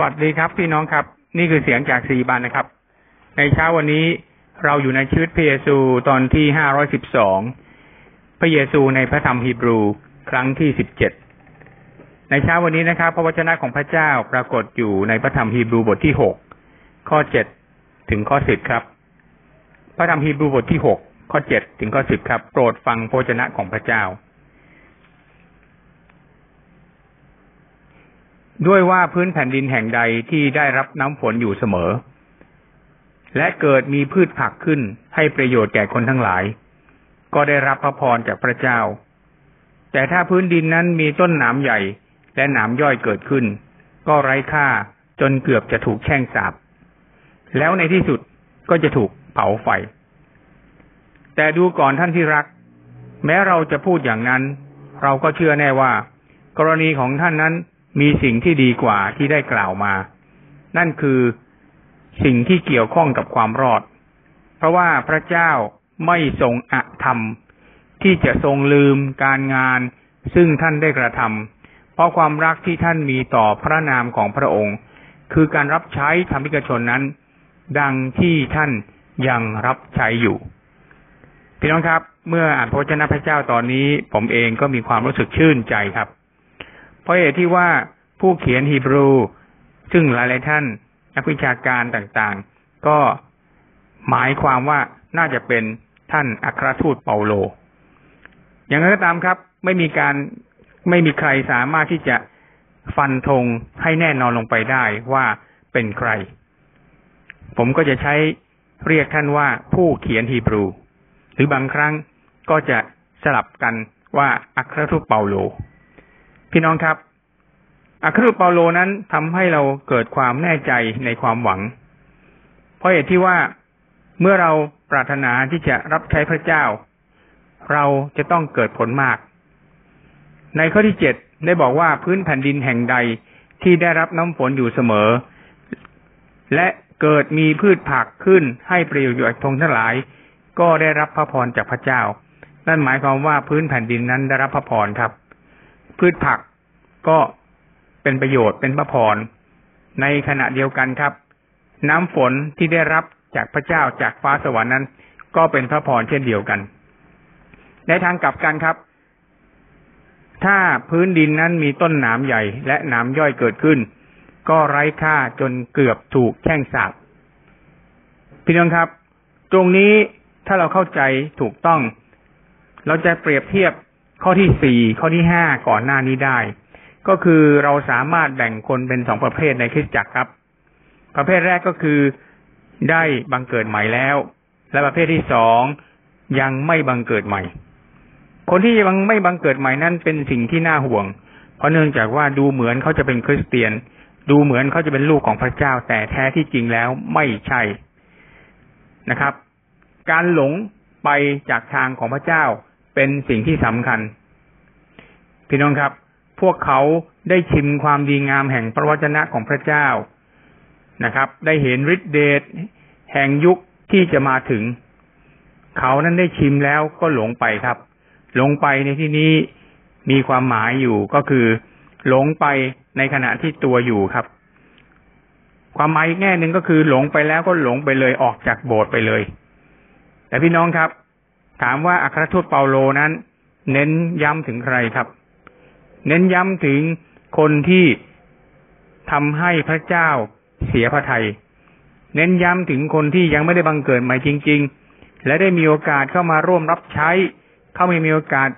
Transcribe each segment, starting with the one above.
วัสดีครับ พี่น้องครับ นี่คือเสียงจากสีบันนะครับ ในเช้าวันนี้เราอยู่ในชีวิตพระเยซูตอนที่ห้าร้อยสิบสองพระเยซูในพระธรรมฮีบรูครั้งที่สิบเจ็ดในเช้าวันนี้นะครับ พระวจนะของพระเจ้าปรากฏอยู่ในพระธรรมฮีบรูบทที่หกข้อเจ็ดถึงข้อสิบครับ พระธรรมฮีบรูบทที่หกข้อเจ็ดถึงข้อสิบครับ โปรดฟังพระวจนะของพระเจ้า ด้วยว่าพื้นแผ่นดินแห่งใดที่ได้รับน้ำฝนอยู่เสมอ และเกิดมีพืชผักขึ้นให้ประโยชน์แก่คนทั้งหลาย ก็ได้รับพระพรจากพระเจ้า แต่ถ้าพื้นดินนั้นมีต้นหนามใหญ่และหนามย่อยเกิดขึ้น ก็ไร้ค่าจนเกือบจะถูกแช่งสาบ แล้วในที่สุดก็จะถูกเผาไฟ แต่ดูก่อนท่านที่รัก แม้เราจะพูดอย่างนั้น เราก็เชื่อแน่ว่า กรณีของท่านนั้น มีสิ่งที่ดีกว่าที่ได้กล่าวมา นั่นคือสิ่งที่เกี่ยวข้องกับความรอด เพราะว่าพระเจ้าไม่ทรงอธรรม ที่จะทรงลืมการงาน ซึ่งท่านได้กระทำเพราะความรักที่ท่านมีต่อพระนามของพระองค์ คือการรับใช้ธรรมิกชนนั้น ดังที่ท่านยังรับใช้อยู่ พี่น้องครับ เมื่ออ่านพระเจ้าพระเจ้าตอนนี้ ผมเองก็มีความรู้สึกชื่นใจครับ เพราะเหตุที่ว่าผู้เขียนฮีบรู ซึ่งหลายๆท่านนักวิชาการต่างๆ ก็หมายความว่าน่าจะเป็นท่านอัครทูตเปาโล อย่างไรก็ตามครับ ไม่มีการไม่มีใครสามารถที่จะฟันธงให้แน่นอนลงไปได้ว่าเป็นใคร ผมก็จะใช้เรียกท่านว่าผู้เขียนฮีบรู หรือบางครั้งก็จะสลับกันว่าอัครทูตเปาโล พี่น้องครับอัครเปาโลนั้นทำให้เราเกิดความแน่ใจในความหวัง เพราะเหตุที่ว่าเมื่อเราปรารถนาที่จะรับใช้พระเจ้า เราจะต้องเกิดผลมาก ในข้อที่เจ็ดได้บอกว่าพื้นแผ่นดินแห่งใดที่ได้รับน้ำฝนอยู่เสมอ และเกิดมีพืชผักขึ้นให้ประโยชน์ทงทั้งหลาย ก็ได้รับพระพรจากพระเจ้า นั่นหมายความว่าพื้นแผ่นดินนั้นได้รับพระพรครับ พืชผักก็เป็นประโยชน์เป็นพระพร ในขณะเดียวกันครับ น้ำฝนที่ได้รับจากพระเจ้าจากฟ้าสวรรค์นั้น ก็เป็นพระพรเช่นเดียวกัน ในทางกลับกันครับ ถ้าพื้นดินนั้นมีต้นหนามใหญ่ และหนามย่อยเกิดขึ้น ก็ไร้ค่าจนเกือบถูกแช่งสาบพี่น้องครับ ตรงนี้ถ้าเราเข้าใจถูกต้อง เราจะเปรียบเทียบ ข้อที่สี่ข้อที่ห้าก่อนหน้านี้ได้ ก็คือเราสามารถแบ่งคนเป็นสองประเภทในคริสตจักรครับ ประเภทแรกก็คือได้บังเกิดใหม่แล้ว และประเภทที่สองยังไม่บังเกิดใหม่ คนที่ยังไม่บังเกิดใหม่นั้นเป็นสิ่งที่น่าห่วง เพราะเนื่องจากว่าดูเหมือนเขาจะเป็นคริสเตียน ดูเหมือนเขาจะเป็นลูกของพระเจ้า แต่แท้ที่จริงแล้วไม่ใช่นะครับ การหลงไปจากทางของพระเจ้า เป็นสิ่งที่สำคัญ พี่น้องครับ พวกเขาได้ชิมความดีงามแห่งพระวจนะของพระเจ้านะครับ ได้เห็นฤทธิเดชแห่งยุคที่จะมาถึง เขานั้นได้ชิมแล้วก็หลงไปครับ หลงไปในที่นี้มีความหมายอยู่ก็คือ หลงไปในขณะที่ตัวอยู่ครับ ความหมายแง่หนึ่งก็คือหลงไปแล้วก็หลงไปเลยออกจากโบสถ์ไปเลย แต่พี่น้องครับ ถามว่าอัครทูตเปาโลนั้น เน้นย้ำถึงใครครับ เน้นย้ำถึงคนที่ทำให้พระเจ้าเสียพระทยัยเน้นย้ำถึงคนที่ยังไม่ได้บังเกิดใหม่จริง ๆ และได้มีโอกาสเข้ามาร่วมรับใช้ เข้ามามีโอกาส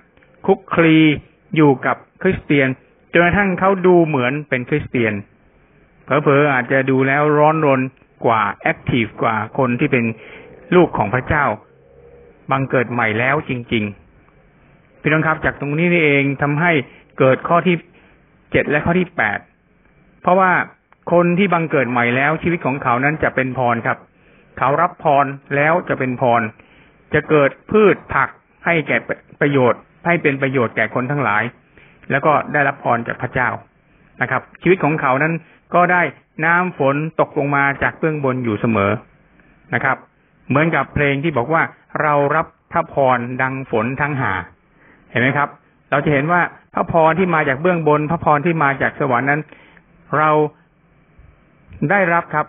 คุกคลีอยู่กับคริสเตียนจนกระทั่งเขาดูเหมือนเป็นคริสเตียนเผลอๆอาจจะดูแล้วร้อนรนกว่าแอคทีฟกว่าคนที่เป็นลูกของพระเจ้า บังเกิดใหม่แล้วจริง ๆ พี่น้องครับ จากตรงนี้นี่เองทำให้เกิดข้อที่เจ็ดและข้อที่แปดเพราะว่าคนที่บังเกิดใหม่แล้วชีวิตของเขานั้นจะเป็นพรครับ เขารับพรแล้วจะเป็นพร จะเกิดพืชผักให้แก่ประโยชน์ ให้เป็นประโยชน์แก่คนทั้งหลาย แล้วก็ได้รับพรจากพระเจ้านะครับ ชีวิตของเขานั้นก็ได้น้ำฝนตกลงมาจากเบื้องบนอยู่เสมอนะครับ เหมือนกับเพลงที่บอกว่าเรารับพระพรดังฝนทั้งหา เห็นไหมครับ เราจะเห็นว่าพระพรที่มาจากเบื้องบน พระพรที่มาจากสวรรค์นั้น เราได้รับครับ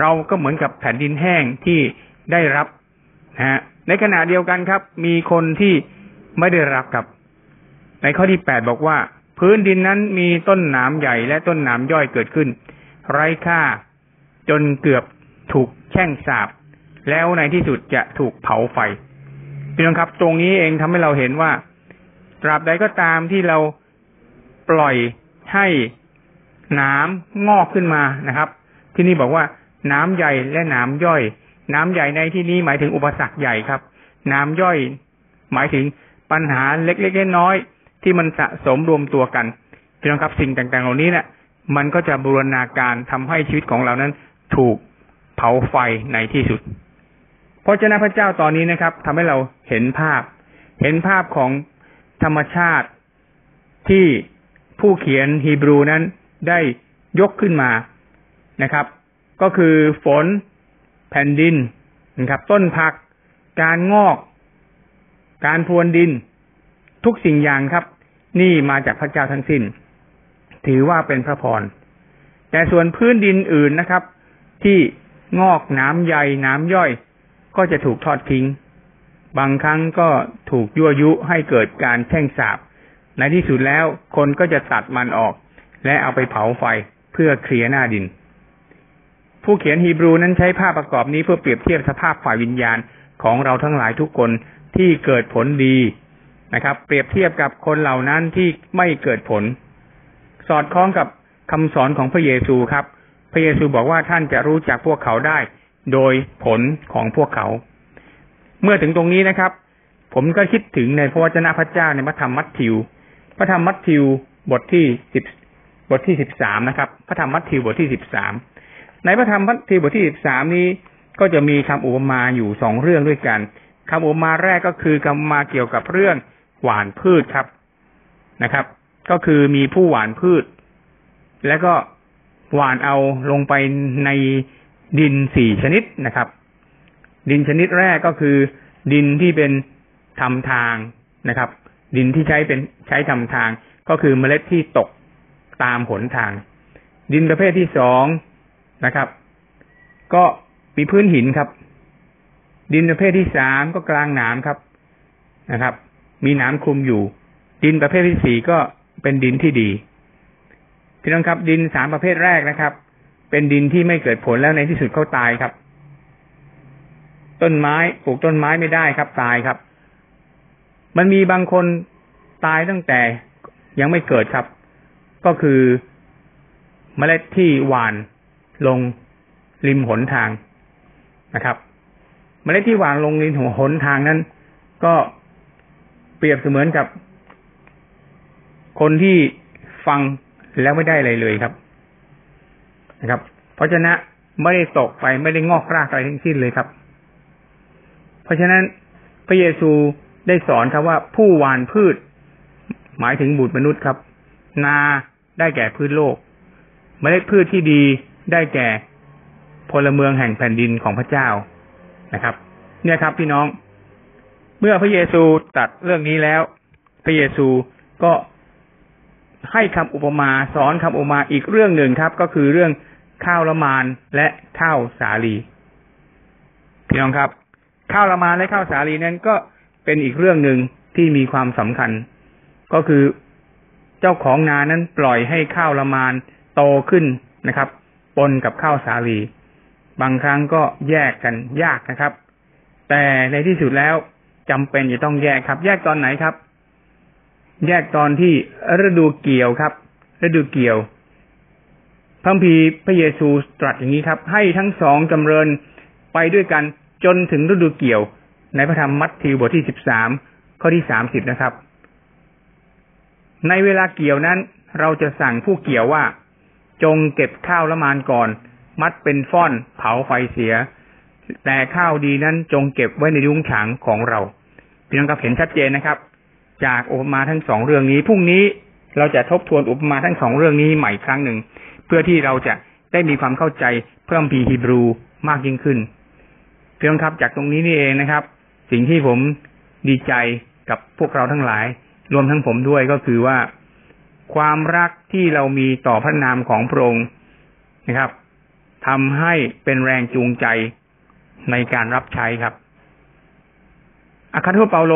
เราก็เหมือนกับแผ่นดินแห้งที่ได้รับนะฮะในขณะเดียวกันครับ มีคนที่ไม่ได้รับครับ ในข้อที่แปดบอกว่า พื้นดินนั้นมีต้นหนามใหญ่และต้นหนามย่อยเกิดขึ้น ไร้ค่าจนเกือบถูกแช่งสาบ แล้วในที่สุดจะถูกเผาไฟพี่น้องครับ ตรงนี้เองทำให้เราเห็นว่า ตราบใดก็ตามที่เราปล่อยให้น้ำงอกขึ้นมานะครับ ที่นี่บอกว่าน้ำใหญ่และน้ำย่อย น้ำใหญ่ในที่นี้หมายถึงอุปสรรคใหญ่ครับ น้ำย่อย หมายถึงปัญหาเล็กๆน้อยๆที่มันสะสมรวมตัวกันพี่น้องครับสิ่งต่างๆ เหล่านี้เนะี่ยมันก็จะบูรณาการทำให้ชีวิตของเรานั้น ถูกเผาไฟในที่สุด พระเจ้าพระเจ้าตอนนี้นะครับทำให้เราเห็นภาพ เห็นภาพของธรรมชาติที่ผู้เขียนฮีบรูนั้นได้ยกขึ้นมานะครับ ก็คือฝนแผ่นดินนะครับ ต้นผัก การงอก การพรวนดิน ทุกสิ่งอย่างครับ นี่มาจากพระเจ้าทั้งสิ้น ถือว่าเป็นพระพร แต่ส่วนพื้นดินอื่นนะครับ ที่งอกน้ำใหญ่น้ำย่อย ก็จะถูกทอดทิ้ง บางครั้งก็ถูกยั่วยุให้เกิดการแช่งสาบ ในที่สุดแล้วคนก็จะตัดมันออก และเอาไปเผาไฟเพื่อเคลียร์หน้าดิน ผู้เขียนฮีบรูนั้นใช้ภาพประกอบนี้เพื่อเปรียบเทียบสภาพฝ่ายวิญญาณของเราทั้งหลายทุกคนที่เกิดผลดีนะครับ เปรียบเทียบกับคนเหล่านั้นที่ไม่เกิดผล สอดคล้องกับคำสอนของพระเยซูครับ พระเยซูบอกว่าท่านจะรู้จักพวกเขาได้ โดยผลของพวกเขา เมื่อถึงตรงนี้นะครับ ผมก็คิดถึงในพระวจนะพระเจ้าในพระธรรมมัทธิว พระธรรมมัทธิวบทที่สิบบทที่สิบสามนะครับ พระธรรมมัทธิวบทที่สิบสามในพระธรรมมัทธิวบทที่สิบสามนี้ก็จะมีคำอุปมาอยู่สองเรื่องด้วยกันคำอุปมาแรกก็คือคำมาเกี่ยวกับเรื่องหวานพืชครับนะครับ ก็คือมีผู้หวานพืช แล้วก็หวานเอาลงไปใน ดินสี่ชนิดนะครับ ดินชนิดแรกก็คือ ดินที่เป็นทำทางนะครับ ดินที่ใช้เป็นใช้ทำทาง ก็คือเมล็ดที่ตกตามหนทาง ดินประเภทที่สองนะครับ ก็มีพื้นหินครับ ดินประเภทที่สามก็กลางหนามครับนะครับ มีหนามคลุมอยู่ ดินประเภทที่สี่ก็เป็นดินที่ดีพี่น้องครับ ดินสามประเภทแรกนะครับ เป็นดินที่ไม่เกิดผลแล้วในที่สุดเขาตายครับ ต้นไม้ปลูกต้นไม้ไม่ได้ครับ ตายครับ มันมีบางคนตายตั้งแต่ยังไม่เกิดครับ ก็คือเมล็ดที่หวานลงริมหนทางนะครับ เมล็ดที่หวานลงริมหนทางนั้น ก็เปรียบเสมือนกับ คนที่ฟังแล้วไม่ได้อะไรเลยครับ นะครับ เพราะฉะนั้นไม่ได้ตกไปไม่ได้งอกรากอะไรทั้งสิ้นเลยครับ เพราะฉะนั้นพระเยซูได้สอนครับว่าผู้หวานพืช หมายถึงบุตรมนุษย์ครับ นาได้แก่พืชโลกเมล็ดพืชที่ดีได้แก่พลเมืองแห่งแผ่นดินของพระเจ้านะครับ เนี่ยครับพี่น้อง เมื่อพระเยซูตัดเรื่องนี้แล้ว พระเยซูก็ให้คำอุปมาสอนคำอุปมาอีกเรื่องหนึ่งครับ ก็คือเรื่อง ข้าวละมานและข้าวสาลีพี่น้องครับ ข้าวละมานและข้าวสาลีนั้นก็เป็นอีกเรื่องหนึ่งที่มีความสำคัญ ก็คือเจ้าของนานั้นปล่อยให้ข้าวละมานโตขึ้นนะครับปนกับข้าวสาลี บางครั้งก็แยกกันยากนะครับ แต่ในที่สุดแล้วจำเป็นจะต้องแยกครับ แยกตอนไหนครับ แยกตอนที่ฤดูเกี่ยวครับ ฤดูเกี่ยว พระพีพระเยซูตรัสอย่างนี้ครับ ให้ทั้งสองจำเริญไปด้วยกันจนถึงฤดูเกี่ยว ในพระธรรมมัทธิวบทที่สิบสามข้อที่สามสิบนะครับ ในเวลาเกี่ยวนั้น เราจะสั่งผู้เกี่ยวว่า จงเก็บข้าวละมานก่อน มัดเป็นฟ่อนเผาไฟเสีย แต่ข้าวดีนั้นจงเก็บไว้ในยุ้งฉางของเราพี่น้องครับเห็นชัดเจนนะครับ จากอุปมาทั้งสองเรื่องนี้พรุ่งนี้เราจะทบทวนอุปมาทั้งสองเรื่องนี้ใหม่ครั้งหนึ่ง พื่อที่เราจะได้มีความเข้าใจเพิ่มพีฮีบรูมากยิ่งขึ้นเพี่องครับจากตรงนี้นี่เองนะครับ สิ่งที่ผมดีใจกับพวกเราทั้งหลาย รวมทั้งผมด้วยก็คือว่า ความรักที่เรามีต่อพระนามของพระองค์นะครับทำให้เป็นแรงจูงใจในการรับใช้ครับอาคาทูตเปาโล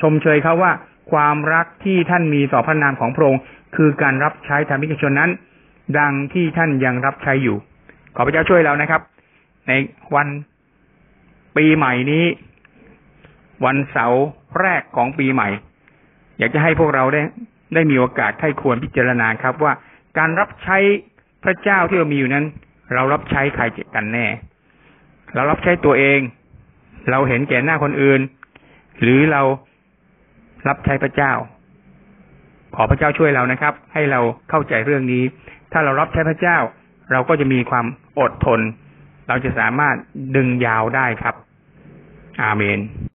ชมเชยเขาว่า ความรักที่ท่านมีต่อพระนามของพระองค์คือการรับใช้ธรรมิกชนนั้น ดังที่ท่านยังรับใช้อยู่ ขอพระเจ้าช่วยเรานะครับ ในวันปีใหม่นี้ วันเสาร์แรกของปีใหม่ อยากจะให้พวกเราได้ ได้มีโอกาสให้ควรพิจารณาครับว่าการรับใช้พระเจ้าที่เรามีอยู่นั้น เรารับใช้ใครกันแน่ เรารับใช้ตัวเอง เราเห็นแก่หน้าคนอื่น หรือเรารับใช้พระเจ้า ขอพระเจ้าช่วยเรานะครับ ให้เราเข้าใจเรื่องนี้ ถ้าเรารับใช้พระเจ้า เราก็จะมีความอดทน เราจะสามารถดึงยาวได้ครับ อาเมน